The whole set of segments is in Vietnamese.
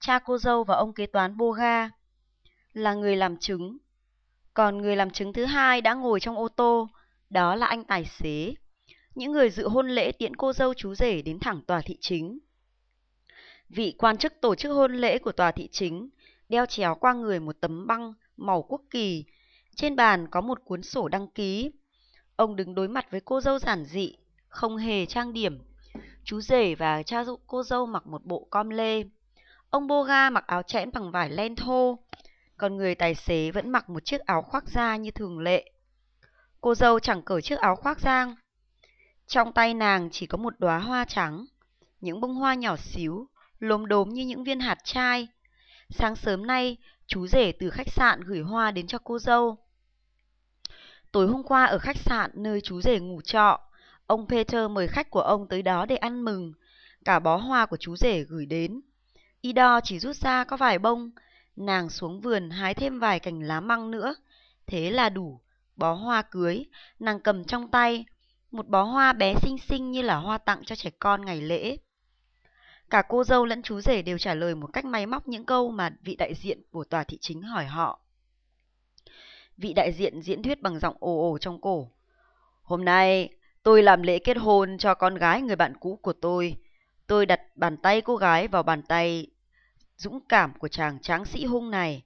cha cô dâu và ông kế toán Boga là người làm chứng. Còn người làm chứng thứ hai đã ngồi trong ô tô, đó là anh tài xế. Những người dự hôn lễ tiễn cô dâu chú rể đến thẳng tòa thị chính. Vị quan chức tổ chức hôn lễ của tòa thị chính đeo chéo qua người một tấm băng màu quốc kỳ. Trên bàn có một cuốn sổ đăng ký. Ông đứng đối mặt với cô dâu giản dị, không hề trang điểm. Chú rể và cha cô dâu mặc một bộ com lê. Ông Boga mặc áo chẽn bằng vải len thô, còn người tài xế vẫn mặc một chiếc áo khoác da như thường lệ. Cô dâu chẳng cởi chiếc áo khoác giang. Trong tay nàng chỉ có một đóa hoa trắng, những bông hoa nhỏ xíu, lốm đốm như những viên hạt chai. Sáng sớm nay, chú rể từ khách sạn gửi hoa đến cho cô dâu. Tối hôm qua ở khách sạn nơi chú rể ngủ trọ, ông Peter mời khách của ông tới đó để ăn mừng. Cả bó hoa của chú rể gửi đến. Y đo chỉ rút ra có vài bông, nàng xuống vườn hái thêm vài cành lá măng nữa. Thế là đủ, bó hoa cưới, nàng cầm trong tay, một bó hoa bé xinh xinh như là hoa tặng cho trẻ con ngày lễ. Cả cô dâu lẫn chú rể đều trả lời một cách máy móc những câu mà vị đại diện của tòa thị chính hỏi họ. Vị đại diện diễn thuyết bằng giọng ồ ồ trong cổ. Hôm nay, tôi làm lễ kết hôn cho con gái người bạn cũ của tôi. Tôi đặt bàn tay cô gái vào bàn tay dũng cảm của chàng tráng sĩ hung này,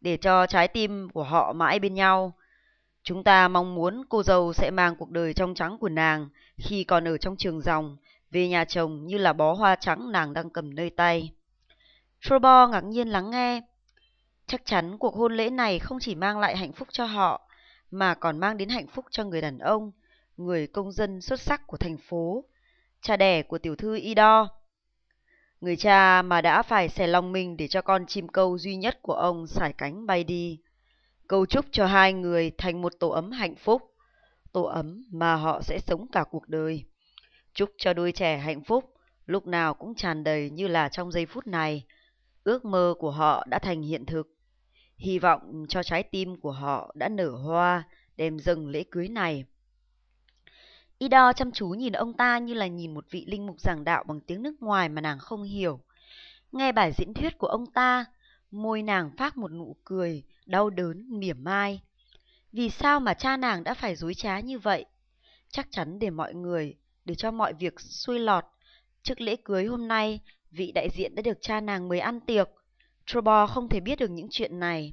để cho trái tim của họ mãi bên nhau. Chúng ta mong muốn cô dâu sẽ mang cuộc đời trong trắng của nàng khi còn ở trong trường dòng, về nhà chồng như là bó hoa trắng nàng đang cầm nơi tay. Trobo ngạc nhiên lắng nghe. Chắc chắn cuộc hôn lễ này không chỉ mang lại hạnh phúc cho họ, mà còn mang đến hạnh phúc cho người đàn ông, người công dân xuất sắc của thành phố, cha đẻ của tiểu thư y đo Người cha mà đã phải xẻ lòng mình để cho con chim câu duy nhất của ông sải cánh bay đi. cầu chúc cho hai người thành một tổ ấm hạnh phúc, tổ ấm mà họ sẽ sống cả cuộc đời. Chúc cho đôi trẻ hạnh phúc, lúc nào cũng tràn đầy như là trong giây phút này. Ước mơ của họ đã thành hiện thực. Hy vọng cho trái tim của họ đã nở hoa, đem dâng lễ cưới này. Ida chăm chú nhìn ông ta như là nhìn một vị linh mục giảng đạo bằng tiếng nước ngoài mà nàng không hiểu. Nghe bài diễn thuyết của ông ta, môi nàng phát một nụ cười, đau đớn, mỉa mai. Vì sao mà cha nàng đã phải dối trá như vậy? Chắc chắn để mọi người, để cho mọi việc xuôi lọt. Trước lễ cưới hôm nay, vị đại diện đã được cha nàng mời ăn tiệc. Trobo không thể biết được những chuyện này.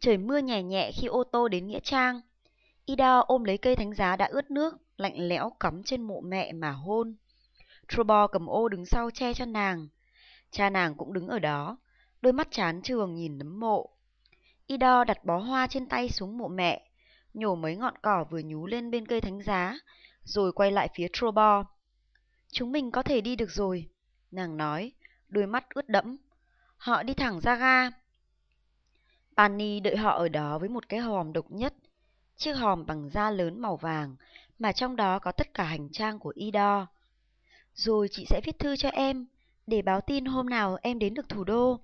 Trời mưa nhẹ nhẹ khi ô tô đến Nghĩa Trang. Ida ôm lấy cây thánh giá đã ướt nước, lạnh lẽo cắm trên mộ mẹ mà hôn. Trobo cầm ô đứng sau che cho nàng. Cha nàng cũng đứng ở đó, đôi mắt chán trường nhìn nấm mộ. Ido đặt bó hoa trên tay xuống mộ mẹ, nhổ mấy ngọn cỏ vừa nhú lên bên cây thánh giá, rồi quay lại phía Trobo. Chúng mình có thể đi được rồi, nàng nói, đôi mắt ướt đẫm. Họ đi thẳng ra ga. Pani đợi họ ở đó với một cái hòm độc nhất, chiếc hòm bằng da lớn màu vàng, mà trong đó có tất cả hành trang của Ido. Rồi chị sẽ viết thư cho em, để báo tin hôm nào em đến được thủ đô.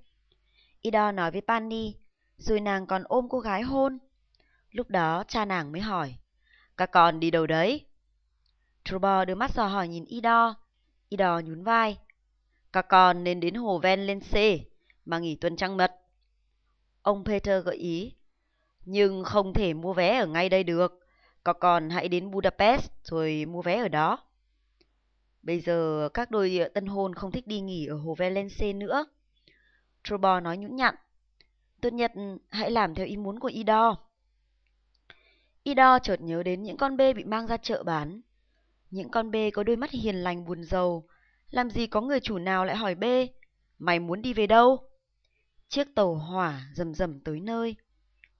Ido nói với Pani, rồi nàng còn ôm cô gái hôn. Lúc đó cha nàng mới hỏi, các con đi đâu đấy? Trubo đưa mắt dò hỏi nhìn Ido. Ido nhún vai. Các con nên đến hồ ven lên xe, mà nghỉ tuần trăng mật. Ông Peter gợi ý. Nhưng không thể mua vé ở ngay đây được. Có còn hãy đến Budapest rồi mua vé ở đó. Bây giờ các đôi tân hôn không thích đi nghỉ ở hồ Valencia nữa. Trobo nói nhũn nhặn. Tốt nhất hãy làm theo ý muốn của Ido. Ido chợt nhớ đến những con bê bị mang ra chợ bán. Những con bê có đôi mắt hiền lành buồn rầu. Làm gì có người chủ nào lại hỏi bê, mày muốn đi về đâu? Chiếc tàu hỏa rầm rầm tới nơi.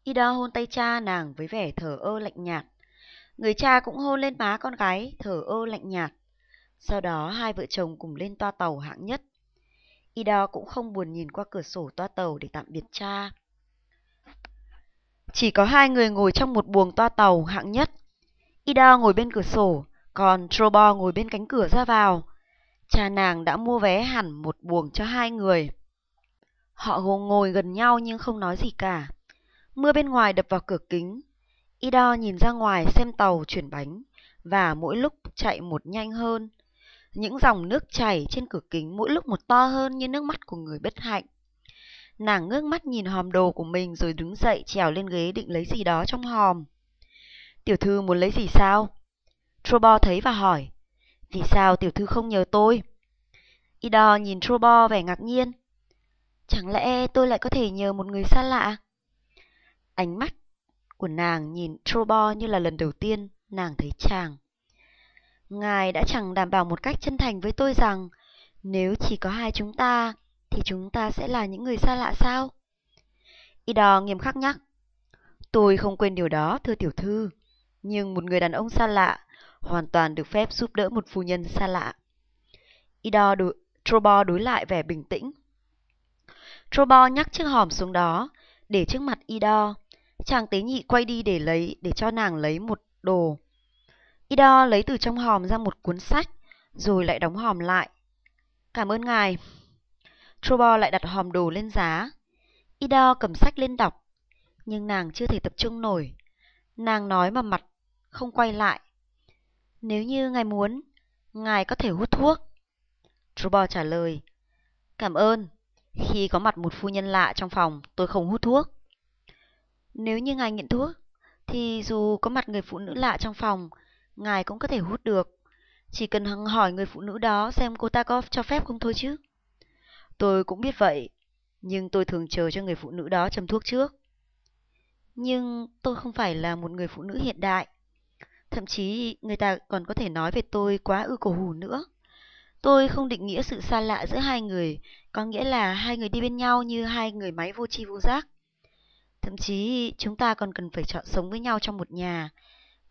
Ida hôn tay cha nàng với vẻ thở ơ lạnh nhạt. Người cha cũng hôn lên má con gái, thở ơ lạnh nhạt. Sau đó hai vợ chồng cùng lên toa tàu hạng nhất. Ida cũng không buồn nhìn qua cửa sổ toa tàu để tạm biệt cha. Chỉ có hai người ngồi trong một buồng toa tàu hạng nhất. Ida ngồi bên cửa sổ, còn Trobo ngồi bên cánh cửa ra vào. Cha nàng đã mua vé hẳn một buồng cho hai người. Họ ngồi gần nhau nhưng không nói gì cả. Mưa bên ngoài đập vào cửa kính. Ido nhìn ra ngoài xem tàu chuyển bánh và mỗi lúc chạy một nhanh hơn. Những dòng nước chảy trên cửa kính mỗi lúc một to hơn như nước mắt của người bất hạnh. Nàng ngước mắt nhìn hòm đồ của mình rồi đứng dậy trèo lên ghế định lấy gì đó trong hòm. Tiểu thư muốn lấy gì sao? Trobo thấy và hỏi. Vì sao tiểu thư không nhờ tôi? Ido nhìn Trobo vẻ ngạc nhiên. Chẳng lẽ tôi lại có thể nhờ một người xa lạ? Ánh mắt của nàng nhìn Trobo như là lần đầu tiên nàng thấy chàng. Ngài đã chẳng đảm bảo một cách chân thành với tôi rằng nếu chỉ có hai chúng ta thì chúng ta sẽ là những người xa lạ sao? Ido nghiêm khắc nhắc. Tôi không quên điều đó, thưa tiểu thư. Nhưng một người đàn ông xa lạ hoàn toàn được phép giúp đỡ một phu nhân xa lạ. Ido đối, Trobo đối lại vẻ bình tĩnh. Trobo nhắc chiếc hòm xuống đó, để trước mặt Ido. Chàng tế nhị quay đi để lấy để cho nàng lấy một đồ. Ido lấy từ trong hòm ra một cuốn sách, rồi lại đóng hòm lại. Cảm ơn ngài. Trobo lại đặt hòm đồ lên giá. Ido cầm sách lên đọc, nhưng nàng chưa thể tập trung nổi. Nàng nói mà mặt không quay lại. Nếu như ngài muốn, ngài có thể hút thuốc. Trobo trả lời. Cảm ơn. Khi có mặt một phu nhân lạ trong phòng, tôi không hút thuốc. Nếu như ngài nghiện thuốc, thì dù có mặt người phụ nữ lạ trong phòng, ngài cũng có thể hút được. Chỉ cần hằng hỏi người phụ nữ đó xem cô ta có cho phép không thôi chứ. Tôi cũng biết vậy, nhưng tôi thường chờ cho người phụ nữ đó châm thuốc trước. Nhưng tôi không phải là một người phụ nữ hiện đại. Thậm chí người ta còn có thể nói về tôi quá ư cổ hủ nữa. Tôi không định nghĩa sự xa lạ giữa hai người, có nghĩa là hai người đi bên nhau như hai người máy vô tri vô giác. Thậm chí chúng ta còn cần phải chọn sống với nhau trong một nhà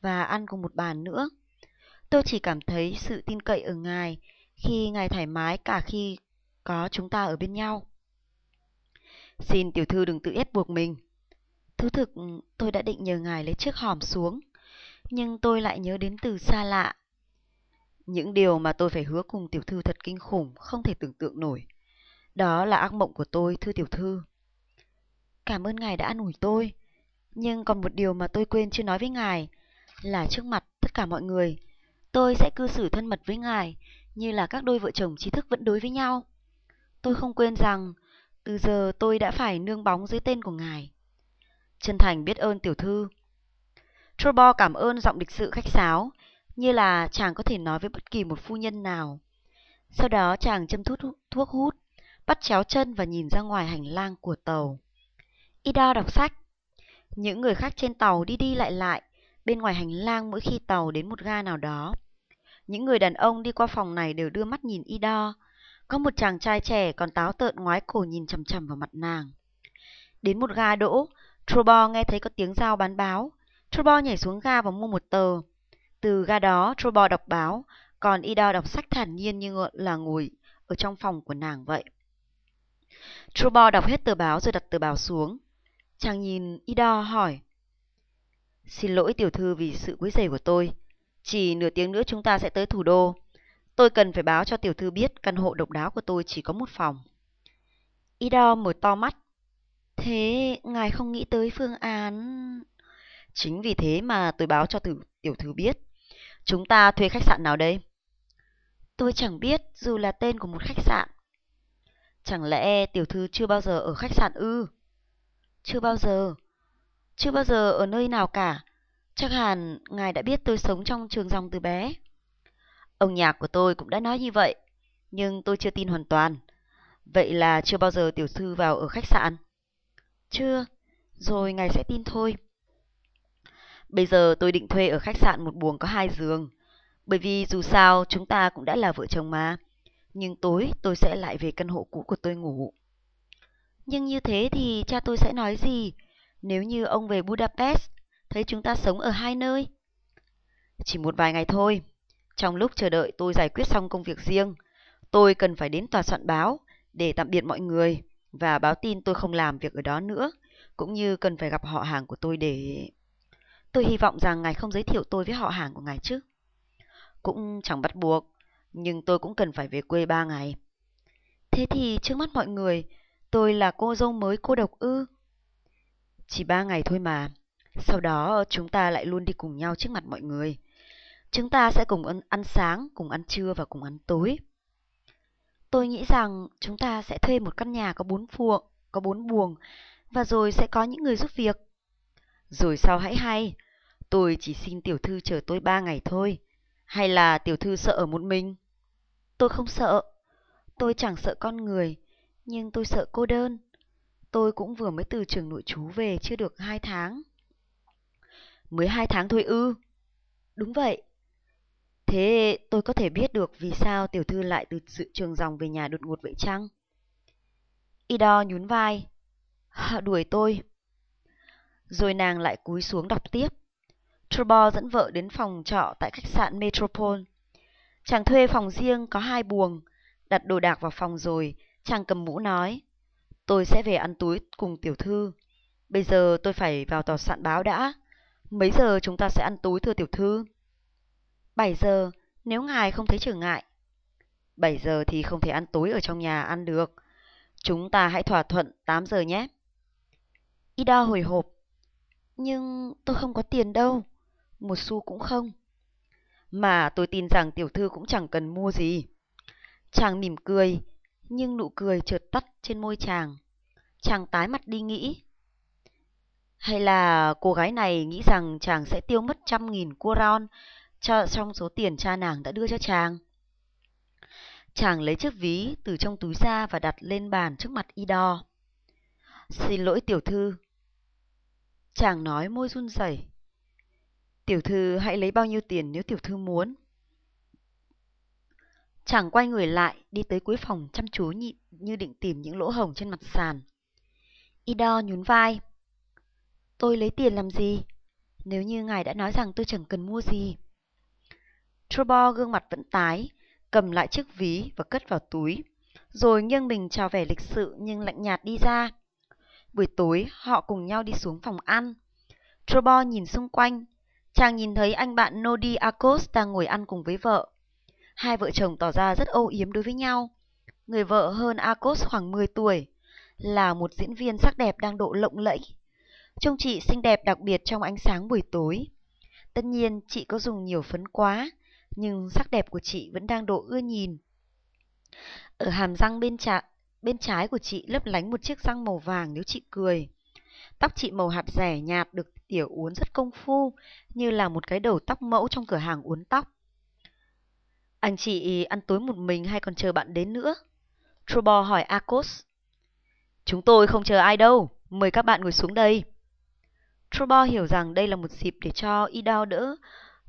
và ăn cùng một bàn nữa. Tôi chỉ cảm thấy sự tin cậy ở ngài khi ngài thoải mái cả khi có chúng ta ở bên nhau. Xin tiểu thư đừng tự ép buộc mình. Thú thực, tôi đã định nhờ ngài lấy chiếc hòm xuống, nhưng tôi lại nhớ đến từ xa lạ. Những điều mà tôi phải hứa cùng tiểu thư thật kinh khủng, không thể tưởng tượng nổi. Đó là ác mộng của tôi, thưa tiểu thư. Cảm ơn ngài đã an ủi tôi. Nhưng còn một điều mà tôi quên chưa nói với ngài là trước mặt tất cả mọi người, tôi sẽ cư xử thân mật với ngài như là các đôi vợ chồng trí thức vẫn đối với nhau. Tôi không quên rằng từ giờ tôi đã phải nương bóng dưới tên của ngài. Chân thành biết ơn tiểu thư. Trobo cảm ơn giọng địch sự khách sáo, như là chàng có thể nói với bất kỳ một phu nhân nào. Sau đó chàng châm thuốc, thuốc hút, bắt chéo chân và nhìn ra ngoài hành lang của tàu. Ida đọc sách. Những người khác trên tàu đi đi lại lại, bên ngoài hành lang mỗi khi tàu đến một ga nào đó. Những người đàn ông đi qua phòng này đều đưa mắt nhìn Ida. Có một chàng trai trẻ còn táo tợn ngoái cổ nhìn chằm chằm vào mặt nàng. Đến một ga đỗ, Trobo nghe thấy có tiếng giao bán báo. Trobo nhảy xuống ga và mua một tờ. Từ ga đó, Trobo đọc báo, còn Ida đọc sách thản nhiên như là ngồi ở trong phòng của nàng vậy. Trobo đọc hết tờ báo rồi đặt tờ báo xuống. Chàng nhìn Ida hỏi. Xin lỗi tiểu thư vì sự quấy rầy của tôi. Chỉ nửa tiếng nữa chúng ta sẽ tới thủ đô. Tôi cần phải báo cho tiểu thư biết căn hộ độc đáo của tôi chỉ có một phòng. Ida mở to mắt. Thế ngài không nghĩ tới phương án... Chính vì thế mà tôi báo cho tử, tiểu thư biết. Chúng ta thuê khách sạn nào đây? Tôi chẳng biết dù là tên của một khách sạn. Chẳng lẽ tiểu thư chưa bao giờ ở khách sạn ư? Chưa bao giờ. Chưa bao giờ ở nơi nào cả. Chắc hẳn ngài đã biết tôi sống trong trường dòng từ bé. Ông nhạc của tôi cũng đã nói như vậy, nhưng tôi chưa tin hoàn toàn. Vậy là chưa bao giờ tiểu thư vào ở khách sạn? Chưa, rồi ngài sẽ tin thôi. Bây giờ tôi định thuê ở khách sạn một buồng có hai giường, bởi vì dù sao chúng ta cũng đã là vợ chồng mà. Nhưng tối tôi sẽ lại về căn hộ cũ của tôi ngủ. Nhưng như thế thì cha tôi sẽ nói gì nếu như ông về Budapest thấy chúng ta sống ở hai nơi? Chỉ một vài ngày thôi. Trong lúc chờ đợi tôi giải quyết xong công việc riêng, tôi cần phải đến tòa soạn báo để tạm biệt mọi người và báo tin tôi không làm việc ở đó nữa, cũng như cần phải gặp họ hàng của tôi để... Tôi hy vọng rằng ngài không giới thiệu tôi với họ hàng của ngài chứ. Cũng chẳng bắt buộc, nhưng tôi cũng cần phải về quê ba ngày. Thế thì trước mắt mọi người, tôi là cô dâu mới cô độc ư? Chỉ ba ngày thôi mà. Sau đó chúng ta lại luôn đi cùng nhau trước mặt mọi người. Chúng ta sẽ cùng ăn, ăn sáng, cùng ăn trưa và cùng ăn tối. Tôi nghĩ rằng chúng ta sẽ thuê một căn nhà có bốn phuộng, có bốn buồng và rồi sẽ có những người giúp việc. Rồi sau hãy hay, tôi chỉ xin tiểu thư chờ tôi ba ngày thôi. Hay là tiểu thư sợ ở một mình? Tôi không sợ. Tôi chẳng sợ con người, nhưng tôi sợ cô đơn. Tôi cũng vừa mới từ trường nội trú về chưa được hai tháng. Mới hai tháng thôi ư? Đúng vậy. Thế tôi có thể biết được vì sao tiểu thư lại từ sự trường dòng về nhà đột ngột vậy chăng? Ido nhún vai. Đuổi tôi. Rồi nàng lại cúi xuống đọc tiếp. Trubor dẫn vợ đến phòng trọ tại khách sạn Metropole. Chàng thuê phòng riêng có hai buồng. Đặt đồ đạc vào phòng rồi, chàng cầm mũ nói. Tôi sẽ về ăn túi cùng tiểu thư. Bây giờ tôi phải vào tòa soạn báo đã. Mấy giờ chúng ta sẽ ăn tối thưa tiểu thư? 7 giờ, nếu ngài không thấy trở ngại. 7 giờ thì không thể ăn tối ở trong nhà ăn được. Chúng ta hãy thỏa thuận 8 giờ nhé. Ida hồi hộp. Nhưng tôi không có tiền đâu. Một xu cũng không. Mà tôi tin rằng tiểu thư cũng chẳng cần mua gì. Chàng mỉm cười, nhưng nụ cười chợt tắt trên môi chàng. Chàng tái mặt đi nghĩ. Hay là cô gái này nghĩ rằng chàng sẽ tiêu mất trăm nghìn cuaron cho trong số tiền cha nàng đã đưa cho chàng? Chàng lấy chiếc ví từ trong túi ra và đặt lên bàn trước mặt Ido. Xin lỗi tiểu thư. Chàng nói môi run rẩy. Tiểu thư hãy lấy bao nhiêu tiền nếu tiểu thư muốn. Chàng quay người lại, đi tới cuối phòng chăm chú nhịn như định tìm những lỗ hồng trên mặt sàn. Ido nhún vai. Tôi lấy tiền làm gì? Nếu như ngài đã nói rằng tôi chẳng cần mua gì. Trobor gương mặt vẫn tái, cầm lại chiếc ví và cất vào túi, rồi nghiêng mình chào vẻ lịch sự nhưng lạnh nhạt đi ra. Buổi tối, họ cùng nhau đi xuống phòng ăn. Trobor nhìn xung quanh, chàng nhìn thấy anh bạn Nodi Akos đang ngồi ăn cùng với vợ. Hai vợ chồng tỏ ra rất âu yếm đối với nhau. Người vợ hơn Akos khoảng 10 tuổi, là một diễn viên sắc đẹp đang độ lộng lẫy. Trông chị xinh đẹp đặc biệt trong ánh sáng buổi tối. Tất nhiên chị có dùng nhiều phấn quá, nhưng sắc đẹp của chị vẫn đang độ ưa nhìn. Ở hàm răng bên, trái, bên trái của chị lấp lánh một chiếc răng màu vàng nếu chị cười. Tóc chị màu hạt rẻ nhạt được tỉa uốn rất công phu, như là một cái đầu tóc mẫu trong cửa hàng uốn tóc. Anh chị ăn tối một mình hay còn chờ bạn đến nữa? Trubor hỏi Akos. Chúng tôi không chờ ai đâu, mời các bạn ngồi xuống đây. Trubor hiểu rằng đây là một dịp để cho Ido đỡ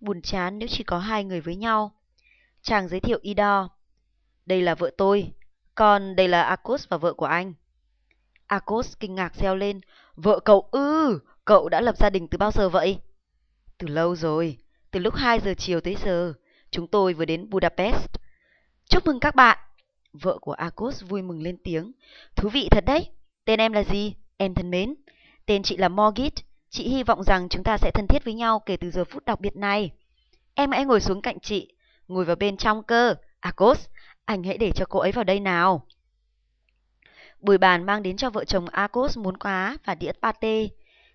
buồn chán nếu chỉ có hai người với nhau. Chàng giới thiệu Ido. Đây là vợ tôi, còn đây là Akos và vợ của anh. Akos kinh ngạc reo lên. Vợ cậu ư, cậu đã lập gia đình từ bao giờ vậy? Từ lâu rồi, từ lúc 2 giờ chiều tới giờ. Chúng tôi vừa đến Budapest. Chúc mừng các bạn! Vợ của Akos vui mừng lên tiếng. Thú vị thật đấy. Tên em là gì? Em thân mến. Tên chị là Morgit. Chị hy vọng rằng chúng ta sẽ thân thiết với nhau kể từ giờ phút đặc biệt này. Em hãy ngồi xuống cạnh chị. Ngồi vào bên trong cơ. Akos, anh hãy để cho cô ấy vào đây nào. Bùi bàn mang đến cho vợ chồng Akos muốn quá và đĩa pate.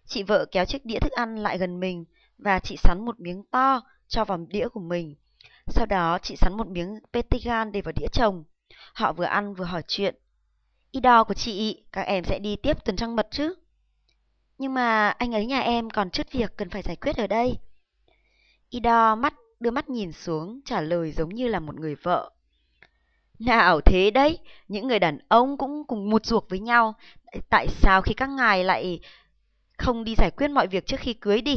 Chị vợ kéo chiếc đĩa thức ăn lại gần mình và chị sắn một miếng to cho vào đĩa của mình. Sau đó chị sắn một miếng petigan để vào đĩa chồng. Họ vừa ăn vừa hỏi chuyện. Ido của chị, các em sẽ đi tiếp tuần trăng mật chứ? Nhưng mà anh ấy nhà em còn chút việc cần phải giải quyết ở đây. Ido mắt đưa mắt nhìn xuống trả lời giống như là một người vợ. Nào thế đấy, những người đàn ông cũng cùng một ruột với nhau. Tại sao khi các ngài lại không đi giải quyết mọi việc trước khi cưới đi?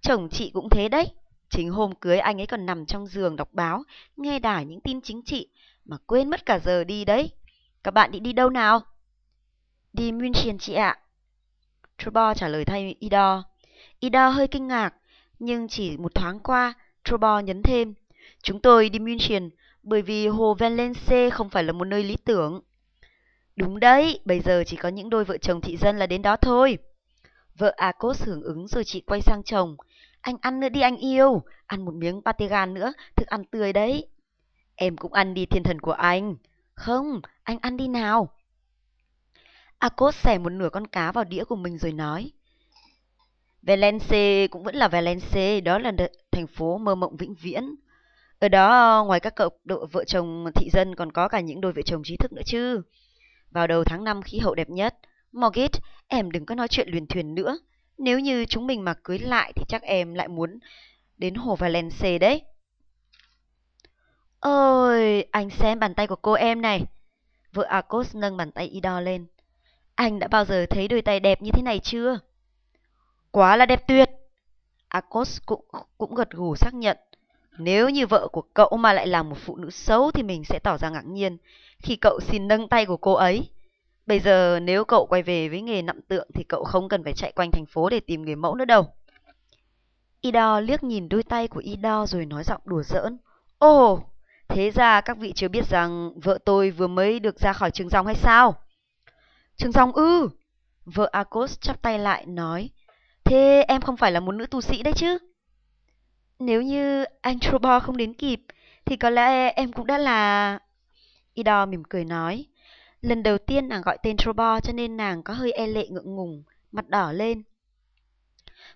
Chồng chị cũng thế đấy. Chính hôm cưới anh ấy còn nằm trong giường đọc báo, nghe đài những tin chính trị, mà quên mất cả giờ đi đấy. Các bạn định đi đâu nào? Đi München chị ạ. Trubo trả lời thay Ida. Ida hơi kinh ngạc, nhưng chỉ một thoáng qua, Trubo nhấn thêm. Chúng tôi đi München bởi vì hồ Valence không phải là một nơi lý tưởng. Đúng đấy, bây giờ chỉ có những đôi vợ chồng thị dân là đến đó thôi. Vợ Akos hưởng ứng rồi chị quay sang chồng. Anh ăn nữa đi anh yêu, ăn một miếng pate gan nữa, thức ăn tươi đấy. Em cũng ăn đi thiên thần của anh. Không, anh ăn đi nào. Akos xẻ một nửa con cá vào đĩa của mình rồi nói. Valence cũng vẫn là Valence, đó là thành phố mơ mộng vĩnh viễn. Ở đó ngoài các cậu đội vợ chồng thị dân còn có cả những đôi vợ chồng trí thức nữa chứ. Vào đầu tháng 5 khí hậu đẹp nhất. Morgit, em đừng có nói chuyện luyền thuyền nữa. Nếu như chúng mình mà cưới lại thì chắc em lại muốn đến hồ Valence đấy. Ôi, anh xem bàn tay của cô em này. Vợ Arcos nâng bàn tay Ida lên. Anh đã bao giờ thấy đôi tay đẹp như thế này chưa? Quá là đẹp tuyệt. Arcos cũng, cũng gật gù xác nhận. Nếu như vợ của cậu mà lại là một phụ nữ xấu thì mình sẽ tỏ ra ngạc nhiên khi cậu xin nâng tay của cô ấy. Bây giờ nếu cậu quay về với nghề nặn tượng thì cậu không cần phải chạy quanh thành phố để tìm người mẫu nữa đâu. Ido liếc nhìn đôi tay của Ido rồi nói giọng đùa giỡn. Ồ, thế ra các vị chưa biết rằng vợ tôi vừa mới được ra khỏi trường dòng hay sao? Trường dòng ư? Vợ Akos chắp tay lại nói. Thế em không phải là một nữ tu sĩ đấy chứ? Nếu như anh Trobo không đến kịp, thì có lẽ em cũng đã là... Ido mỉm cười nói. Lần đầu tiên nàng gọi tên Trobo cho nên nàng có hơi e lệ ngượng ngùng, mặt đỏ lên.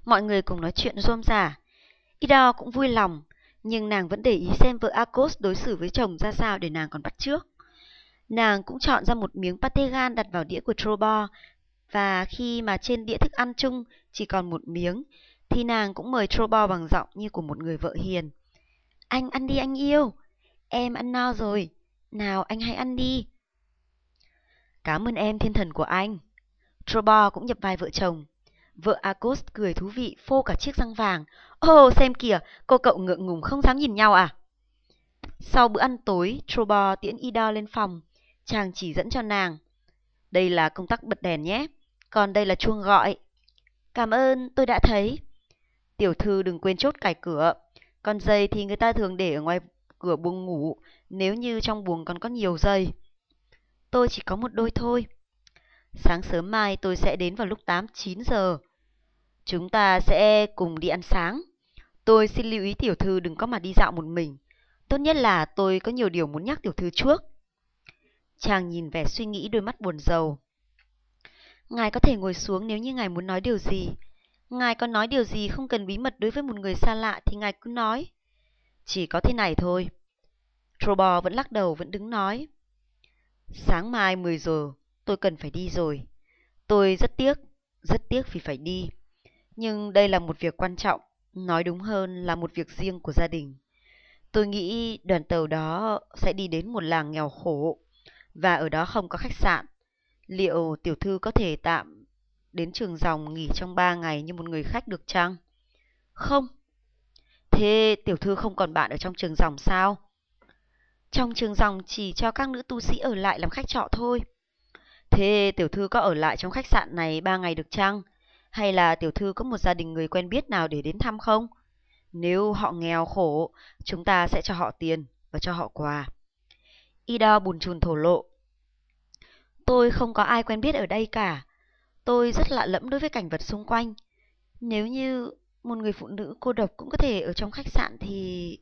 Mọi người cùng nói chuyện rôm rả. Ida cũng vui lòng, nhưng nàng vẫn để ý xem vợ Akos đối xử với chồng ra sao để nàng còn bắt trước. Nàng cũng chọn ra một miếng pate gan đặt vào đĩa của Trobo, và khi mà trên đĩa thức ăn chung chỉ còn một miếng, thì nàng cũng mời Trobo bằng giọng như của một người vợ hiền. Anh ăn đi anh yêu, em ăn no rồi, nào anh hãy ăn đi. Cảm ơn em thiên thần của anh. Trobo cũng nhập vai vợ chồng. Vợ Akos cười thú vị phô cả chiếc răng vàng. Ồ, oh, xem kìa, cô cậu ngượng ngùng không dám nhìn nhau à? Sau bữa ăn tối, Trobo tiễn Ida lên phòng. Chàng chỉ dẫn cho nàng. Đây là công tắc bật đèn nhé. Còn đây là chuông gọi. Cảm ơn, tôi đã thấy. Tiểu thư đừng quên chốt cài cửa. Còn giày thì người ta thường để ở ngoài cửa buồng ngủ, nếu như trong buồng còn có nhiều giày. Tôi chỉ có một đôi thôi. Sáng sớm mai tôi sẽ đến vào lúc 8-9 giờ. Chúng ta sẽ cùng đi ăn sáng. Tôi xin lưu ý tiểu thư đừng có mà đi dạo một mình. Tốt nhất là tôi có nhiều điều muốn nhắc tiểu thư trước. Chàng nhìn vẻ suy nghĩ đôi mắt buồn rầu. Ngài có thể ngồi xuống nếu như ngài muốn nói điều gì. Ngài có nói điều gì không cần bí mật đối với một người xa lạ thì ngài cứ nói. Chỉ có thế này thôi. Trobo vẫn lắc đầu, vẫn đứng nói. Sáng mai 10 giờ, tôi cần phải đi rồi. Tôi rất tiếc, rất tiếc vì phải đi. Nhưng đây là một việc quan trọng, nói đúng hơn là một việc riêng của gia đình. Tôi nghĩ đoàn tàu đó sẽ đi đến một làng nghèo khổ và ở đó không có khách sạn. Liệu tiểu thư có thể tạm đến trường dòng nghỉ trong 3 ngày như một người khách được chăng? Không. Thế tiểu thư không còn bạn ở trong trường dòng sao? Trong trường dòng chỉ cho các nữ tu sĩ ở lại làm khách trọ thôi. Thế tiểu thư có ở lại trong khách sạn này 3 ngày được chăng? Hay là tiểu thư có một gia đình người quen biết nào để đến thăm không? Nếu họ nghèo khổ, chúng ta sẽ cho họ tiền và cho họ quà. Ida bùn chùn thổ lộ. Tôi không có ai quen biết ở đây cả. Tôi rất lạ lẫm đối với cảnh vật xung quanh. Nếu như một người phụ nữ cô độc cũng có thể ở trong khách sạn thì...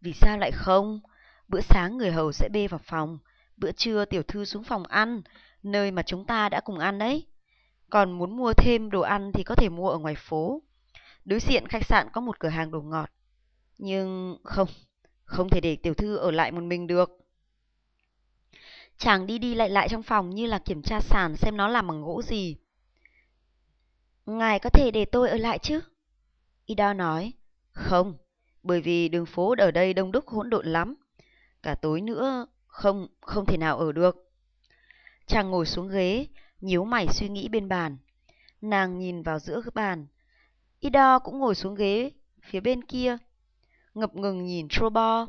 Vì sao lại không? Bữa sáng người hầu sẽ bê vào phòng, bữa trưa tiểu thư xuống phòng ăn, nơi mà chúng ta đã cùng ăn đấy. Còn muốn mua thêm đồ ăn thì có thể mua ở ngoài phố. Đối diện khách sạn có một cửa hàng đồ ngọt. Nhưng không, không thể để tiểu thư ở lại một mình được. Chàng đi đi lại lại trong phòng như là kiểm tra sàn xem nó làm bằng gỗ gì. Ngài có thể để tôi ở lại chứ? Ida nói, không, bởi vì đường phố ở đây đông đúc hỗn độn lắm. Cả tối nữa, không, không thể nào ở được. Chàng ngồi xuống ghế, nhíu mày suy nghĩ bên bàn. Nàng nhìn vào giữa bàn. ido cũng ngồi xuống ghế, phía bên kia. Ngập ngừng nhìn Trobo.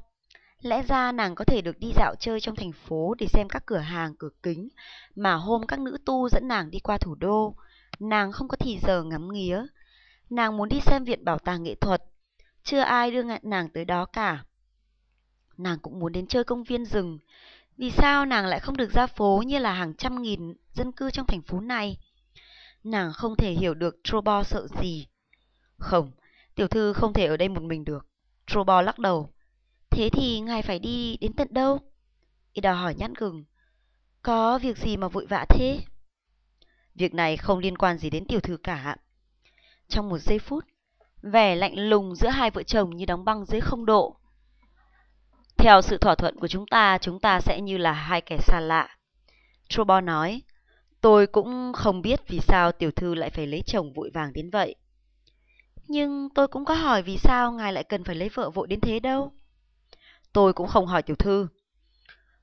Lẽ ra nàng có thể được đi dạo chơi trong thành phố để xem các cửa hàng, cửa kính, mà hôm các nữ tu dẫn nàng đi qua thủ đô. Nàng không có thì giờ ngắm nghía. Nàng muốn đi xem viện bảo tàng nghệ thuật. Chưa ai đưa nàng tới đó cả. Nàng cũng muốn đến chơi công viên rừng. Vì sao nàng lại không được ra phố như là hàng trăm nghìn dân cư trong thành phố này? Nàng không thể hiểu được Trobo sợ gì. Không, tiểu thư không thể ở đây một mình được. Trobo lắc đầu. Thế thì ngài phải đi đến tận đâu? Ida hỏi nhăn gừng. Có việc gì mà vội vã thế? Việc này không liên quan gì đến tiểu thư cả. Trong một giây phút, vẻ lạnh lùng giữa hai vợ chồng như đóng băng dưới không độ. Theo sự thỏa thuận của chúng ta, chúng ta sẽ như là hai kẻ xa lạ. Trobo nói, tôi cũng không biết vì sao tiểu thư lại phải lấy chồng vội vàng đến vậy. Nhưng tôi cũng có hỏi vì sao ngài lại cần phải lấy vợ vội đến thế đâu. Tôi cũng không hỏi tiểu thư.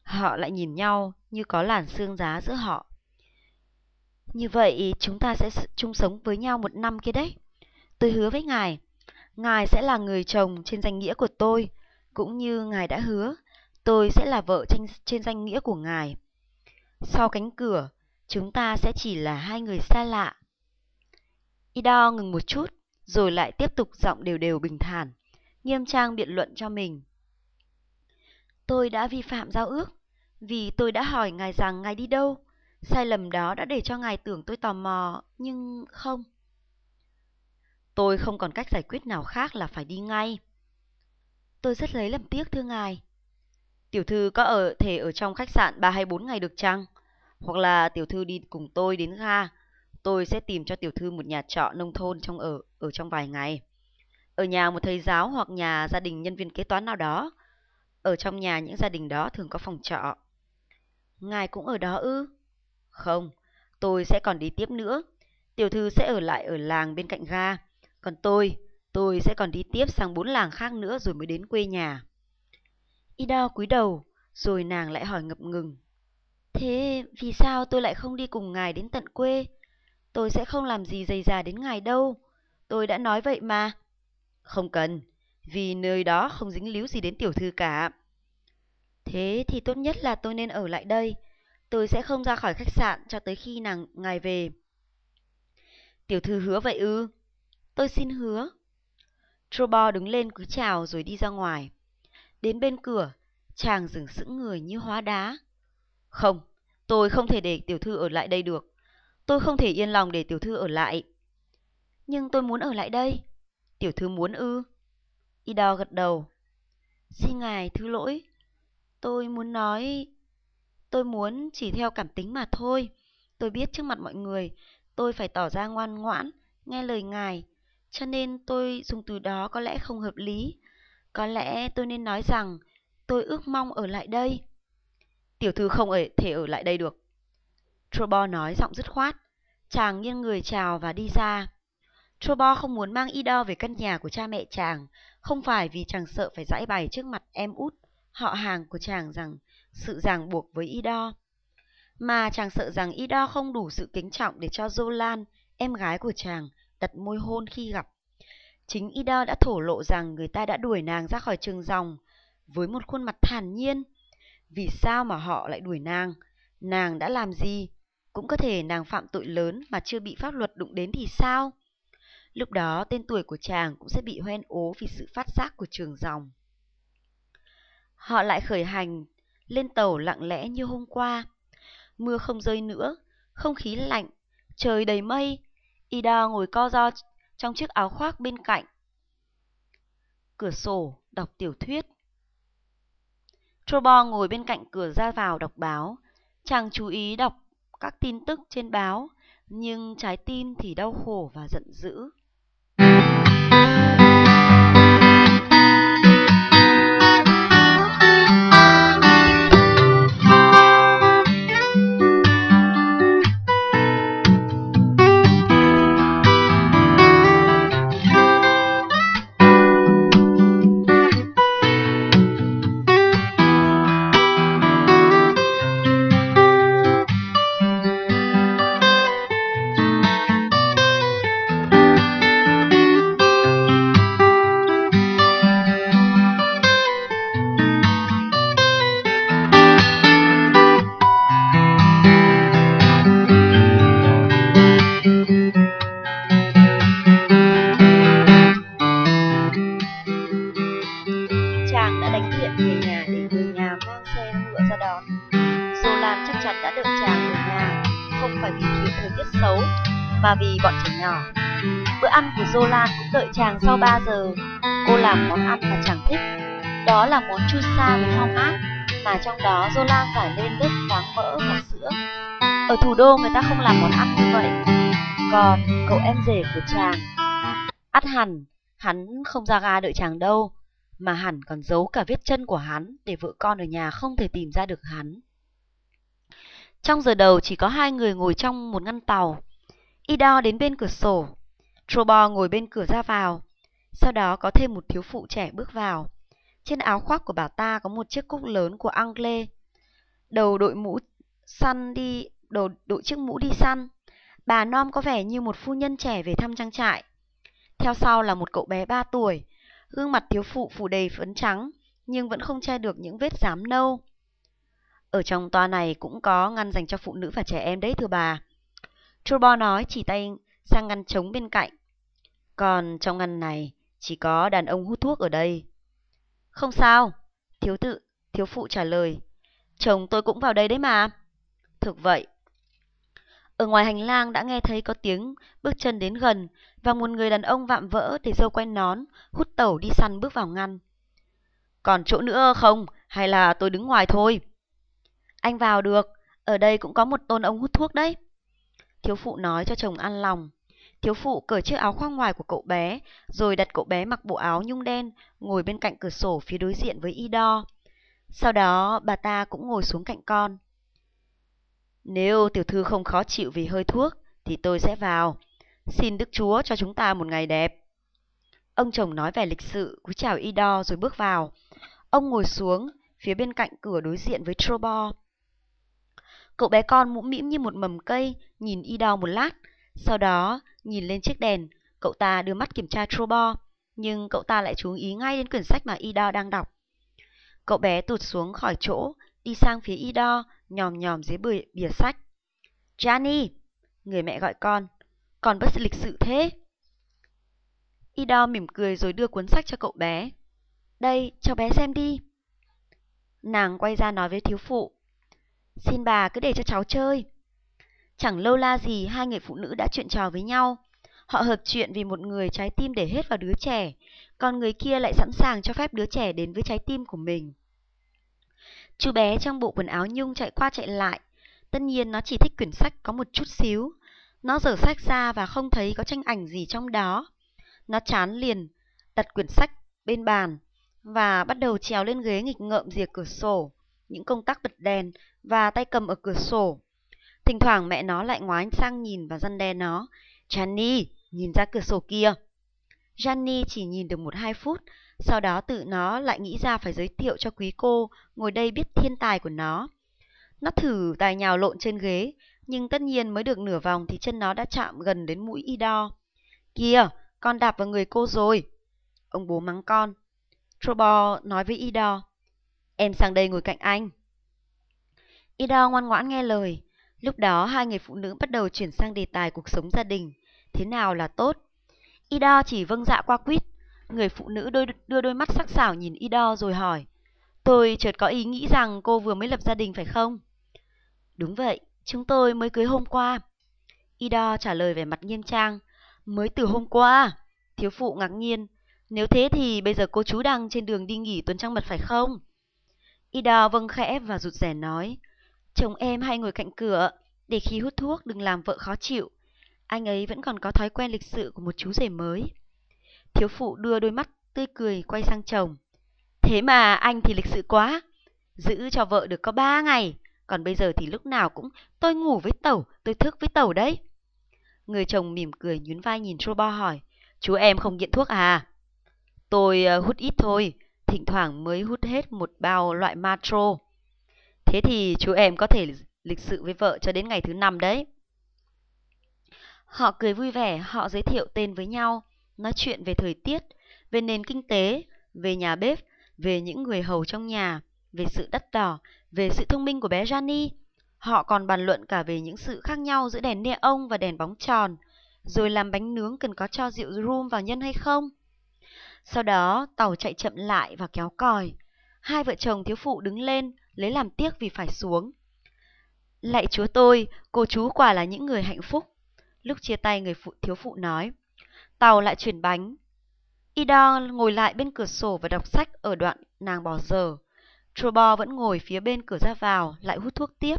Họ lại nhìn nhau như có làn xương giá giữa họ. Như vậy chúng ta sẽ chung sống với nhau một năm kia đấy. Tôi hứa với ngài, ngài sẽ là người chồng trên danh nghĩa của tôi, cũng như ngài đã hứa, tôi sẽ là vợ trên, trên danh nghĩa của ngài. Sau cánh cửa, chúng ta sẽ chỉ là hai người xa lạ. Ido ngừng một chút, rồi lại tiếp tục giọng đều đều bình thản, nghiêm trang biện luận cho mình. Tôi đã vi phạm giao ước, vì tôi đã hỏi ngài rằng ngài đi đâu. Sai lầm đó đã để cho ngài tưởng tôi tò mò, nhưng không. Tôi không còn cách giải quyết nào khác là phải đi ngay. Tôi rất lấy làm tiếc thưa ngài. Tiểu thư có ở thể ở trong khách sạn 3 hay 4 ngày được chăng? Hoặc là tiểu thư đi cùng tôi đến ga, tôi sẽ tìm cho tiểu thư một nhà trọ nông thôn trong ở ở trong vài ngày. Ở nhà một thầy giáo hoặc nhà gia đình nhân viên kế toán nào đó. Ở trong nhà những gia đình đó thường có phòng trọ. Ngài cũng ở đó ư? Không, tôi sẽ còn đi tiếp nữa. Tiểu thư sẽ ở lại ở làng bên cạnh ga. Còn tôi, tôi sẽ còn đi tiếp sang bốn làng khác nữa rồi mới đến quê nhà. Ida cúi đầu, rồi nàng lại hỏi ngập ngừng. Thế vì sao tôi lại không đi cùng ngài đến tận quê? Tôi sẽ không làm gì dày dà đến ngài đâu. Tôi đã nói vậy mà. Không cần, vì nơi đó không dính líu gì đến tiểu thư cả. Thế thì tốt nhất là tôi nên ở lại đây. Tôi sẽ không ra khỏi khách sạn cho tới khi nàng ngài về. Tiểu thư hứa vậy ư? Tôi xin hứa. Trobo đứng lên cứ chào rồi đi ra ngoài. Đến bên cửa, chàng dừng sững người như hóa đá. Không, tôi không thể để tiểu thư ở lại đây được. Tôi không thể yên lòng để tiểu thư ở lại. Nhưng tôi muốn ở lại đây. Tiểu thư muốn ư? Ido gật đầu. Xin ngài thứ lỗi. Tôi muốn nói... Tôi muốn chỉ theo cảm tính mà thôi. Tôi biết trước mặt mọi người, tôi phải tỏ ra ngoan ngoãn, nghe lời ngài. Cho nên tôi dùng từ đó có lẽ không hợp lý. Có lẽ tôi nên nói rằng tôi ước mong ở lại đây. Tiểu thư không ở, thể ở lại đây được. Trobo nói giọng dứt khoát. Chàng nghiêng người chào và đi ra. Trobo không muốn mang Ido về căn nhà của cha mẹ chàng, không phải vì chàng sợ phải giải bày trước mặt em út, họ hàng của chàng rằng sự ràng buộc với Ido. Mà chàng sợ rằng Ido không đủ sự kính trọng để cho Zolan, em gái của chàng, đặt môi hôn khi gặp. Chính Ida đã thổ lộ rằng người ta đã đuổi nàng ra khỏi trường dòng với một khuôn mặt thản nhiên. Vì sao mà họ lại đuổi nàng? Nàng đã làm gì? Cũng có thể nàng phạm tội lớn mà chưa bị pháp luật đụng đến thì sao? Lúc đó tên tuổi của chàng cũng sẽ bị hoen ố vì sự phát giác của trường dòng. Họ lại khởi hành, lên tàu lặng lẽ như hôm qua. Mưa không rơi nữa, không khí lạnh, trời đầy mây. Ida ngồi co ro trong chiếc áo khoác bên cạnh. Cửa sổ, đọc tiểu thuyết. Trobo ngồi bên cạnh cửa ra vào đọc báo. Chàng chú ý đọc các tin tức trên báo, nhưng trái tim thì đau khổ và giận dữ. Sau 3 giờ. Cô làm món ăn mà chàng thích. Đó là món chua sa với hong ác, mà trong đó Zola giải lên lớp khoáng mỡ và sữa. Ở thủ đô người ta không làm món ăn như vậy. Còn cậu em rể của chàng, ắt hẳn, hắn không ra ga đợi chàng đâu, mà hẳn còn giấu cả vết chân của hắn để vợ con ở nhà không thể tìm ra được hắn. Trong giờ đầu chỉ có hai người ngồi trong một ngăn tàu. Ido đến bên cửa sổ, Trobo ngồi bên cửa ra vào. Sau đó có thêm một thiếu phụ trẻ bước vào. Trên áo khoác của bà ta có một chiếc cúc lớn của Anglais. Đầu đội mũ săn đi, đầu đội chiếc mũ đi săn. Bà Nom có vẻ như một phu nhân trẻ về thăm trang trại. Theo sau là một cậu bé 3 tuổi, gương mặt thiếu phụ phủ đầy phấn trắng, nhưng vẫn không che được những vết rám nâu. Ở trong toa này cũng có ngăn dành cho phụ nữ và trẻ em đấy thưa bà. Turbo nói chỉ tay sang ngăn trống bên cạnh. Còn trong ngăn này chỉ có đàn ông hút thuốc ở đây. Không sao, thiếu tự, thiếu phụ trả lời. Chồng tôi cũng vào đây đấy mà. Thực vậy. Ở ngoài hành lang đã nghe thấy có tiếng bước chân đến gần và một người đàn ông vạm vỡ để dâu quay nón, hút tẩu đi săn bước vào ngăn. Còn chỗ nữa không? Hay là tôi đứng ngoài thôi? Anh vào được, ở đây cũng có một tôn ông hút thuốc đấy. Thiếu phụ nói cho chồng an lòng. Thiếu phụ cởi chiếc áo khoác ngoài của cậu bé, rồi đặt cậu bé mặc bộ áo nhung đen, ngồi bên cạnh cửa sổ phía đối diện với Ido. Sau đó, bà ta cũng ngồi xuống cạnh con. Nếu tiểu thư không khó chịu vì hơi thuốc, thì tôi sẽ vào. Xin Đức Chúa cho chúng ta một ngày đẹp. Ông chồng nói về lịch sự, cúi chào Ido rồi bước vào. Ông ngồi xuống, phía bên cạnh cửa đối diện với Trobo. Cậu bé con mũm mĩm như một mầm cây, nhìn Ido một lát, sau đó, nhìn lên chiếc đèn, cậu ta đưa mắt kiểm tra Trobo, nhưng cậu ta lại chú ý ngay đến quyển sách mà Ida đang đọc. Cậu bé tụt xuống khỏi chỗ, đi sang phía Ida, nhòm nhòm dưới bìa, bìa sách. Johnny! Người mẹ gọi con. Con bất lịch sự thế. Ida mỉm cười rồi đưa cuốn sách cho cậu bé. Đây, cho bé xem đi. Nàng quay ra nói với thiếu phụ. Xin bà cứ để cho cháu chơi. Chẳng lâu la gì hai người phụ nữ đã chuyện trò với nhau. Họ hợp chuyện vì một người trái tim để hết vào đứa trẻ, còn người kia lại sẵn sàng cho phép đứa trẻ đến với trái tim của mình. Chú bé trong bộ quần áo nhung chạy qua chạy lại. Tất nhiên nó chỉ thích quyển sách có một chút xíu. Nó dở sách ra và không thấy có tranh ảnh gì trong đó. Nó chán liền, đặt quyển sách bên bàn và bắt đầu trèo lên ghế nghịch ngợm rìa cửa sổ, những công tắc bật đèn và tay cầm ở cửa sổ. Thỉnh thoảng mẹ nó lại ngoái sang nhìn và răn đe nó. Johnny, nhìn ra cửa sổ kia. Johnny chỉ nhìn được một hai phút, sau đó tự nó lại nghĩ ra phải giới thiệu cho quý cô ngồi đây biết thiên tài của nó. Nó thử tài nhào lộn trên ghế, nhưng tất nhiên mới được nửa vòng thì chân nó đã chạm gần đến mũi Ido. Kìa, con đạp vào người cô rồi. Ông bố mắng con. Trobo nói với Ido. Em sang đây ngồi cạnh anh. Ido ngoan ngoãn nghe lời. Lúc đó hai người phụ nữ bắt đầu chuyển sang đề tài cuộc sống gia đình. Thế nào là tốt? Ida chỉ vâng dạ qua quýt. Người phụ nữ đôi, đưa đôi mắt sắc sảo nhìn Ida rồi hỏi. Tôi chợt có ý nghĩ rằng cô vừa mới lập gia đình phải không? Đúng vậy, chúng tôi mới cưới hôm qua. Ida trả lời vẻ mặt nghiêm trang. Mới từ hôm qua? Thiếu phụ ngạc nhiên. Nếu thế thì bây giờ cô chú đang trên đường đi nghỉ tuần trăng mật phải không? Ida vâng khẽ và rụt rẻ nói. Chồng em hay ngồi cạnh cửa, để khi hút thuốc đừng làm vợ khó chịu. Anh ấy vẫn còn có thói quen lịch sự của một chú rể mới. Thiếu phụ đưa đôi mắt tươi cười quay sang chồng. Thế mà anh thì lịch sự quá. Giữ cho vợ được có ba ngày. Còn bây giờ thì lúc nào cũng tôi ngủ với tẩu, tôi thức với tẩu đấy. Người chồng mỉm cười nhún vai nhìn Trobo hỏi. Chú em không nghiện thuốc à? Tôi ờ, hút ít thôi, thỉnh thoảng mới hút hết một bao loại matro. Thế thì chú em có thể lịch sự với vợ cho đến ngày thứ năm đấy. Họ cười vui vẻ, họ giới thiệu tên với nhau, nói chuyện về thời tiết, về nền kinh tế, về nhà bếp, về những người hầu trong nhà, về sự đắt đỏ, về sự thông minh của bé Johnny. Họ còn bàn luận cả về những sự khác nhau giữa đèn neon và đèn bóng tròn, rồi làm bánh nướng cần có cho rượu rum vào nhân hay không. Sau đó, tàu chạy chậm lại và kéo còi. Hai vợ chồng thiếu phụ đứng lên, lấy làm tiếc vì phải xuống. Lạy chúa tôi, cô chú quả là những người hạnh phúc. Lúc chia tay người phụ thiếu phụ nói. Tàu lại chuyển bánh. Ida ngồi lại bên cửa sổ và đọc sách ở đoạn nàng bỏ giờ. Trobo vẫn ngồi phía bên cửa ra vào, lại hút thuốc tiếp.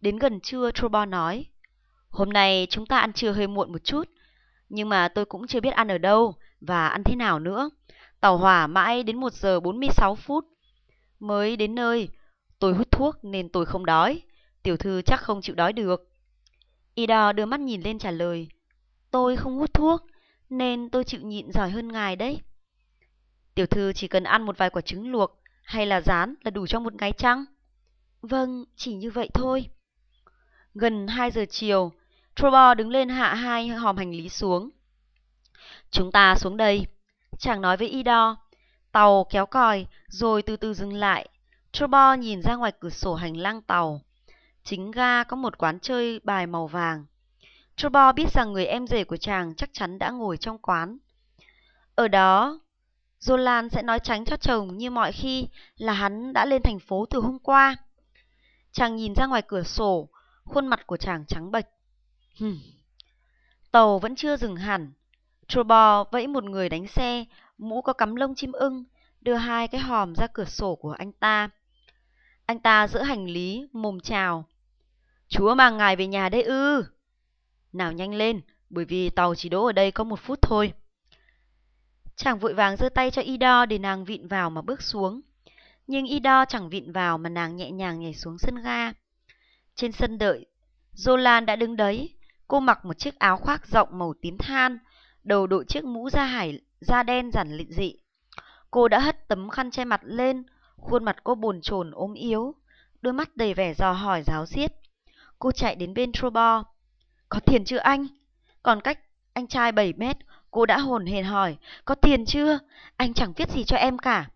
Đến gần trưa, Trobo nói. Hôm nay chúng ta ăn trưa hơi muộn một chút. Nhưng mà tôi cũng chưa biết ăn ở đâu và ăn thế nào nữa. Tàu hỏa mãi đến 1 giờ 46 phút mới đến nơi. Tôi hút thuốc nên tôi không đói. Tiểu thư chắc không chịu đói được. Ida đưa mắt nhìn lên trả lời. Tôi không hút thuốc nên tôi chịu nhịn giỏi hơn ngài đấy. Tiểu thư chỉ cần ăn một vài quả trứng luộc hay là rán là đủ cho một ngày chăng? Vâng, chỉ như vậy thôi. Gần 2 giờ chiều, Trobo đứng lên hạ hai hòm hành lý xuống. Chúng ta xuống đây. Chàng nói với Ido. Tàu kéo còi, rồi từ từ dừng lại. Trobo nhìn ra ngoài cửa sổ hành lang tàu. Chính ga có một quán chơi bài màu vàng. Trobo biết rằng người em rể của chàng chắc chắn đã ngồi trong quán. Ở đó, Jolan sẽ nói tránh cho chồng như mọi khi là hắn đã lên thành phố từ hôm qua. Chàng nhìn ra ngoài cửa sổ, khuôn mặt của chàng trắng bệch. Hừm. Tàu vẫn chưa dừng hẳn. Trobo vẫy một người đánh xe, mũ có cắm lông chim ưng, đưa hai cái hòm ra cửa sổ của anh ta. Anh ta giữ hành lý, mồm chào. Chúa mang ngài về nhà đây ư. Nào nhanh lên, bởi vì tàu chỉ đỗ ở đây có một phút thôi. Chàng vội vàng giơ tay cho Ido để nàng vịn vào mà bước xuống. Nhưng Ido chẳng vịn vào mà nàng nhẹ nhàng nhảy xuống sân ga. Trên sân đợi, Zolan đã đứng đấy. Cô mặc một chiếc áo khoác rộng màu tím than, đầu đội chiếc mũ da hải da đen giản lịnh dị. Cô đã hất tấm khăn che mặt lên, khuôn mặt cô bồn chồn ốm yếu, đôi mắt đầy vẻ dò hỏi giáo diết. Cô chạy đến bên Trobo. Có tiền chưa anh? Còn cách anh trai 7 mét, cô đã hồn hển hỏi. Có tiền chưa? Anh chẳng viết gì cho em cả.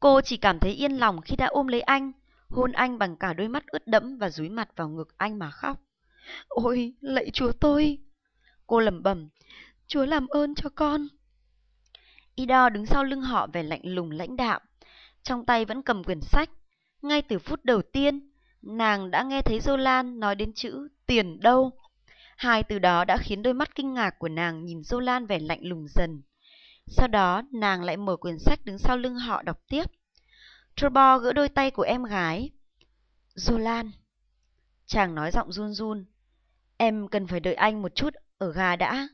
Cô chỉ cảm thấy yên lòng khi đã ôm lấy anh, hôn anh bằng cả đôi mắt ướt đẫm và dúi mặt vào ngực anh mà khóc. Ôi, lạy chúa tôi! Cô lẩm bẩm, chúa làm ơn cho con. Ido đứng sau lưng họ vẻ lạnh lùng lãnh đạm, trong tay vẫn cầm quyển sách. Ngay từ phút đầu tiên, nàng đã nghe thấy Zolan nói đến chữ tiền đâu. Hai từ đó đã khiến đôi mắt kinh ngạc của nàng nhìn Zolan vẻ lạnh lùng dần. Sau đó, nàng lại mở quyển sách đứng sau lưng họ đọc tiếp. Trobo gỡ đôi tay của em gái. Zolan. Chàng nói giọng run run. Em cần phải đợi anh một chút ở gà đã.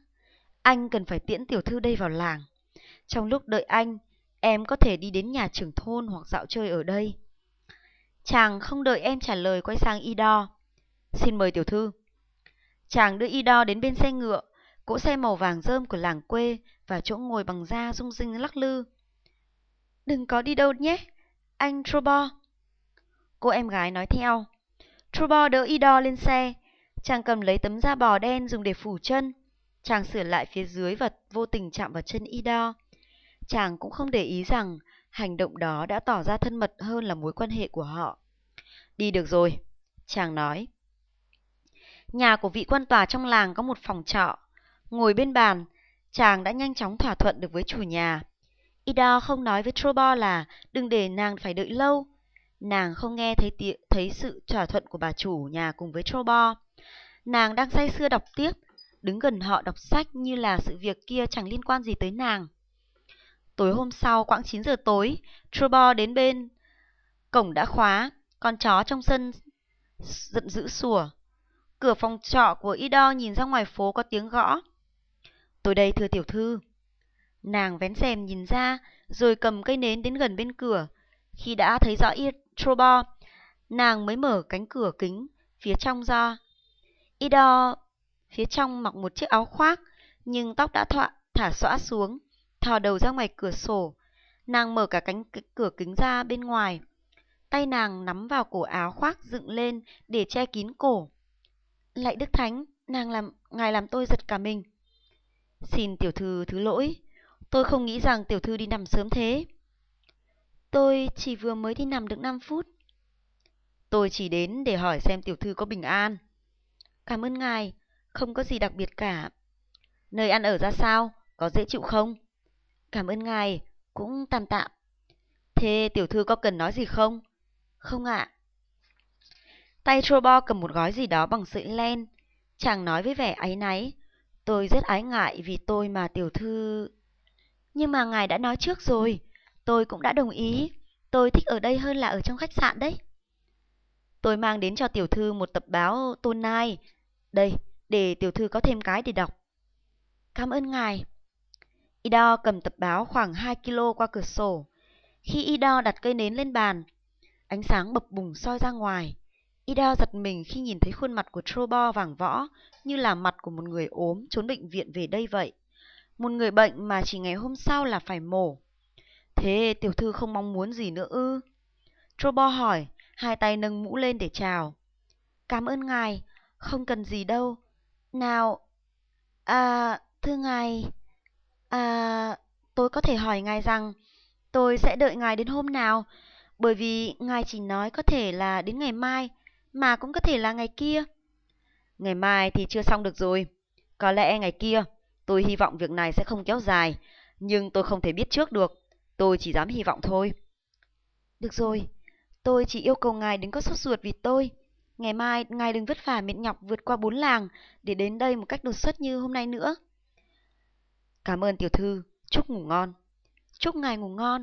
Anh cần phải tiễn tiểu thư đây vào làng. Trong lúc đợi anh, em có thể đi đến nhà trưởng thôn hoặc dạo chơi ở đây. Chàng không đợi em trả lời quay sang Ido. Xin mời tiểu thư. Chàng đưa Ido đến bên xe ngựa, cỗ xe màu vàng rơm của làng quê và chỗ ngồi bằng da rung rinh lắc lư. Đừng có đi đâu nhé, anh Trobo. Cô em gái nói theo. Trobo đỡ Ido lên xe. Chàng cầm lấy tấm da bò đen dùng để phủ chân. Chàng sửa lại phía dưới và vô tình chạm vào chân Ido. Chàng cũng không để ý rằng hành động đó đã tỏ ra thân mật hơn là mối quan hệ của họ. Đi được rồi, chàng nói. Nhà của vị quan tòa trong làng có một phòng trọ. Ngồi bên bàn, chàng đã nhanh chóng thỏa thuận được với chủ nhà. Ida không nói với Trobo là đừng để nàng phải đợi lâu. Nàng không nghe thấy tị, thấy sự thỏa thuận của bà chủ nhà cùng với Trobo. Nàng đang say sưa đọc tiếp, đứng gần họ đọc sách như là sự việc kia chẳng liên quan gì tới nàng. Tối hôm sau, quãng 9 giờ tối, Trubor đến bên. Cổng đã khóa, con chó trong sân giận dữ sủa. Cửa phòng trọ của Ido nhìn ra ngoài phố có tiếng gõ. Tôi đây thưa tiểu thư. Nàng vén rèm nhìn ra, rồi cầm cây nến đến gần bên cửa. Khi đã thấy rõ Trobo, nàng mới mở cánh cửa kính phía trong ra. Ido phía trong mặc một chiếc áo khoác, nhưng tóc đã thọa, thả xõa xuống, thò đầu ra ngoài cửa sổ. Nàng mở cả cánh cửa kính ra bên ngoài. Tay nàng nắm vào cổ áo khoác dựng lên để che kín cổ. Lạy Đức Thánh, nàng làm ngài làm tôi giật cả mình. Xin tiểu thư thứ lỗi, tôi không nghĩ rằng tiểu thư đi nằm sớm thế. Tôi chỉ vừa mới đi nằm được 5 phút. Tôi chỉ đến để hỏi xem tiểu thư có bình an. Cảm ơn ngài, không có gì đặc biệt cả. Nơi ăn ở ra sao, có dễ chịu không? Cảm ơn ngài, cũng tạm tạm. Thế tiểu thư có cần nói gì không? Không ạ. Tay Trobo cầm một gói gì đó bằng sợi len. Chàng nói với vẻ áy náy. Tôi rất ái ngại vì tôi mà tiểu thư... Nhưng mà ngài đã nói trước rồi. Tôi cũng đã đồng ý. Tôi thích ở đây hơn là ở trong khách sạn đấy. Tôi mang đến cho tiểu thư một tập báo Tôn Nai. Đây, để tiểu thư có thêm cái để đọc. Cảm ơn ngài. Ido cầm tập báo khoảng 2 kg qua cửa sổ. Khi Ido đặt cây nến lên bàn, ánh sáng bập bùng soi ra ngoài. Ido giật mình khi nhìn thấy khuôn mặt của Trobo vàng võ như là mặt của một người ốm trốn bệnh viện về đây vậy. Một người bệnh mà chỉ ngày hôm sau là phải mổ. Thế tiểu thư không mong muốn gì nữa ư? Trobo hỏi, hai tay nâng mũ lên để chào. Cảm ơn ngài, không cần gì đâu. Nào, à, thưa ngài, à, tôi có thể hỏi ngài rằng tôi sẽ đợi ngài đến hôm nào, bởi vì ngài chỉ nói có thể là đến ngày mai, mà cũng có thể là ngày kia. Ngày mai thì chưa xong được rồi. Có lẽ ngày kia, tôi hy vọng việc này sẽ không kéo dài, nhưng tôi không thể biết trước được. Tôi chỉ dám hy vọng thôi. Được rồi, tôi chỉ yêu cầu ngài đừng có sốt ruột vì tôi. Ngày mai ngài đừng vất vả mệt nhọc vượt qua bốn làng để đến đây một cách đột xuất như hôm nay nữa. Cảm ơn tiểu thư, chúc ngủ ngon. Chúc ngài ngủ ngon.